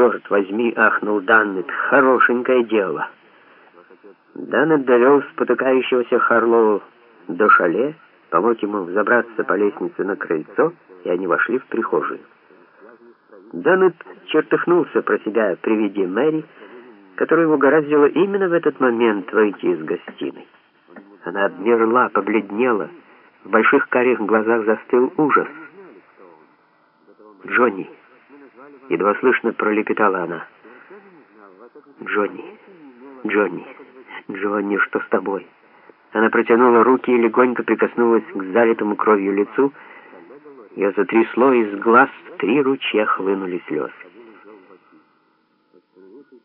черт возьми!» — ахнул Даннет. «Хорошенькое дело!» Даннет довел спотыкающегося Харлоу до шале, помог ему взобраться по лестнице на крыльцо, и они вошли в прихожую. Даннет чертыхнулся про себя при виде Мэри, которую угораздило именно в этот момент выйти из гостиной. Она обмерла, побледнела, в больших карих глазах застыл ужас. «Джонни!» — едва слышно пролепетала она. «Джонни! Джонни! Джонни, что с тобой?» Она протянула руки и легонько прикоснулась к залитому кровью лицу. Ее затрясло, из глаз три ручья хлынули слезы.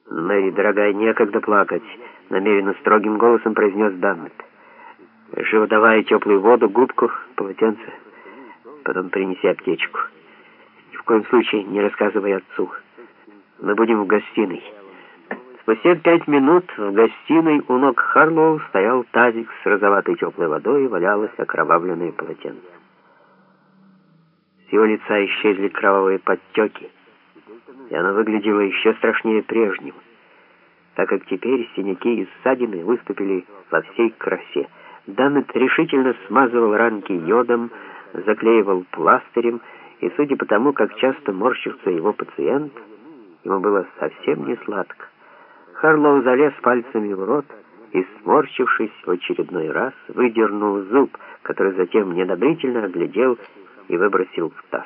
«Мэри, дорогая, некогда плакать», — намеренно строгим голосом произнес Даннет. «Живо давай теплую воду, губку, полотенце, потом принеси аптечку. Коем случае не рассказывай отцу. Мы будем в гостиной». Спустя пять минут в гостиной у ног Харлоу стоял тазик с розоватой теплой водой и валялось окровавленное полотенце. С его лица исчезли кровавые подтеки, и она выглядела еще страшнее прежнего, так как теперь синяки и ссадины выступили во всей красе. Даннет решительно смазывал ранки йодом, заклеивал пластырем, и судя по тому, как часто морщился его пациент, ему было совсем не сладко. Харлоу залез пальцами в рот и, сморщившись в очередной раз, выдернул зуб, который затем недобрительно оглядел и выбросил в таз.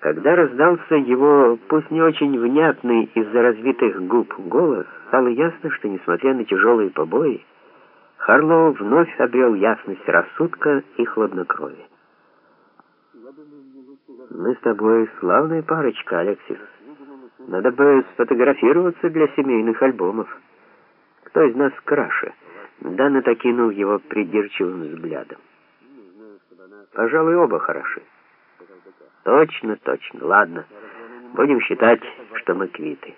Когда раздался его, пусть не очень внятный из-за разбитых губ голос, стало ясно, что, несмотря на тяжелые побои, Харлоу вновь обрел ясность рассудка и хладнокровие. «Мы с тобой славная парочка, Алексис. Надо бы сфотографироваться для семейных альбомов. Кто из нас краше?» Данет окинул его придирчивым взглядом. «Пожалуй, оба хороши». Точно, точно. Ладно. Будем считать, что мы квиты.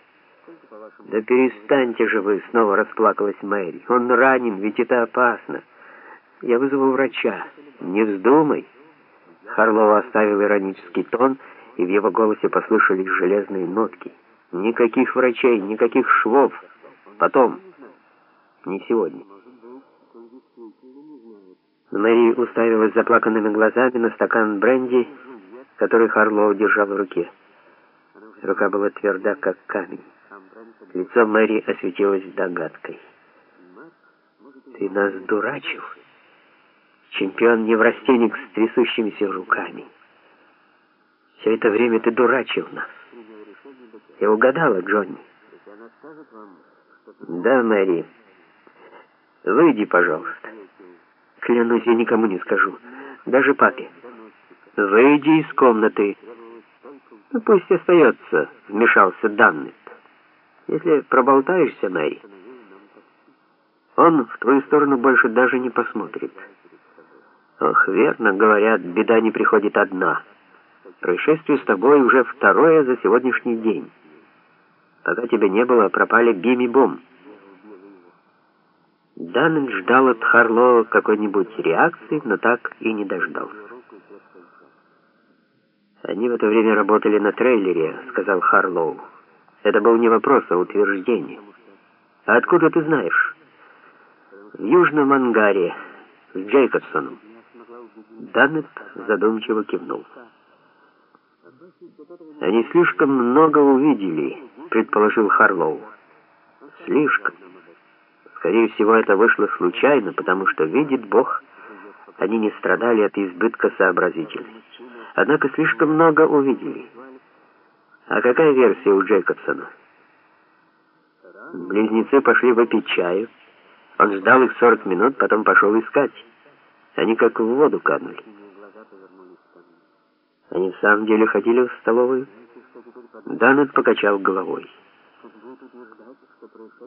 Да перестаньте же вы, снова расплакалась Мэри. Он ранен, ведь это опасно. Я вызову врача. Не вздумай. Харлоу оставил иронический тон, и в его голосе послышались железные нотки. Никаких врачей, никаких швов. Потом. Не сегодня. Мэри уставилась заплаканными глазами на стакан бренди, который Харлоу держал в руке. Рука была тверда, как камень. Лицо Мэри осветилось догадкой. «Ты нас дурачил? Чемпион-неврастенник с трясущимися руками. Все это время ты дурачил нас. Я угадала, Джонни». «Да, Мэри. Выйди, пожалуйста. Клянусь, я никому не скажу. Даже папе». «Выйди из комнаты». Ну, «Пусть остается», — вмешался Даннет. «Если проболтаешься, Мэри, он в твою сторону больше даже не посмотрит». «Ох, верно, говорят, беда не приходит одна. Происшествие с тобой уже второе за сегодняшний день. Пока тебя не было, пропали Бим и Бом». Даннет ждал от Харло какой-нибудь реакции, но так и не дождался. «Они в это время работали на трейлере», — сказал Харлоу. «Это был не вопрос, а утверждение». «А откуда ты знаешь?» «В Южном ангаре, с Джейкобсоном». Даннет задумчиво кивнул. «Они слишком много увидели», — предположил Харлоу. «Слишком. Скорее всего, это вышло случайно, потому что, видит Бог, они не страдали от избытка сообразительности» однако слишком много увидели. А какая версия у Джейкобсона? Близнецы пошли выпить чаю. Он ждал их 40 минут, потом пошел искать. Они как в воду канули. Они в самом деле ходили в столовую? Данет покачал головой.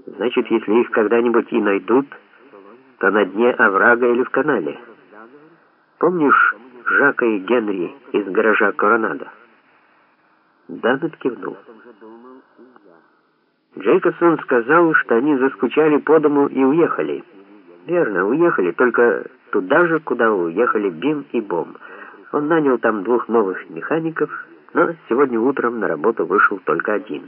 Значит, если их когда-нибудь и найдут, то на дне оврага или в канале. Помнишь Жака и Генри из гаража Коронадо? Данет кивнул. Джейкобсон сказал, что они заскучали по дому и уехали. Верно, уехали, только туда же, куда уехали Бим и Бом. Он нанял там двух новых механиков, но сегодня утром на работу вышел только один.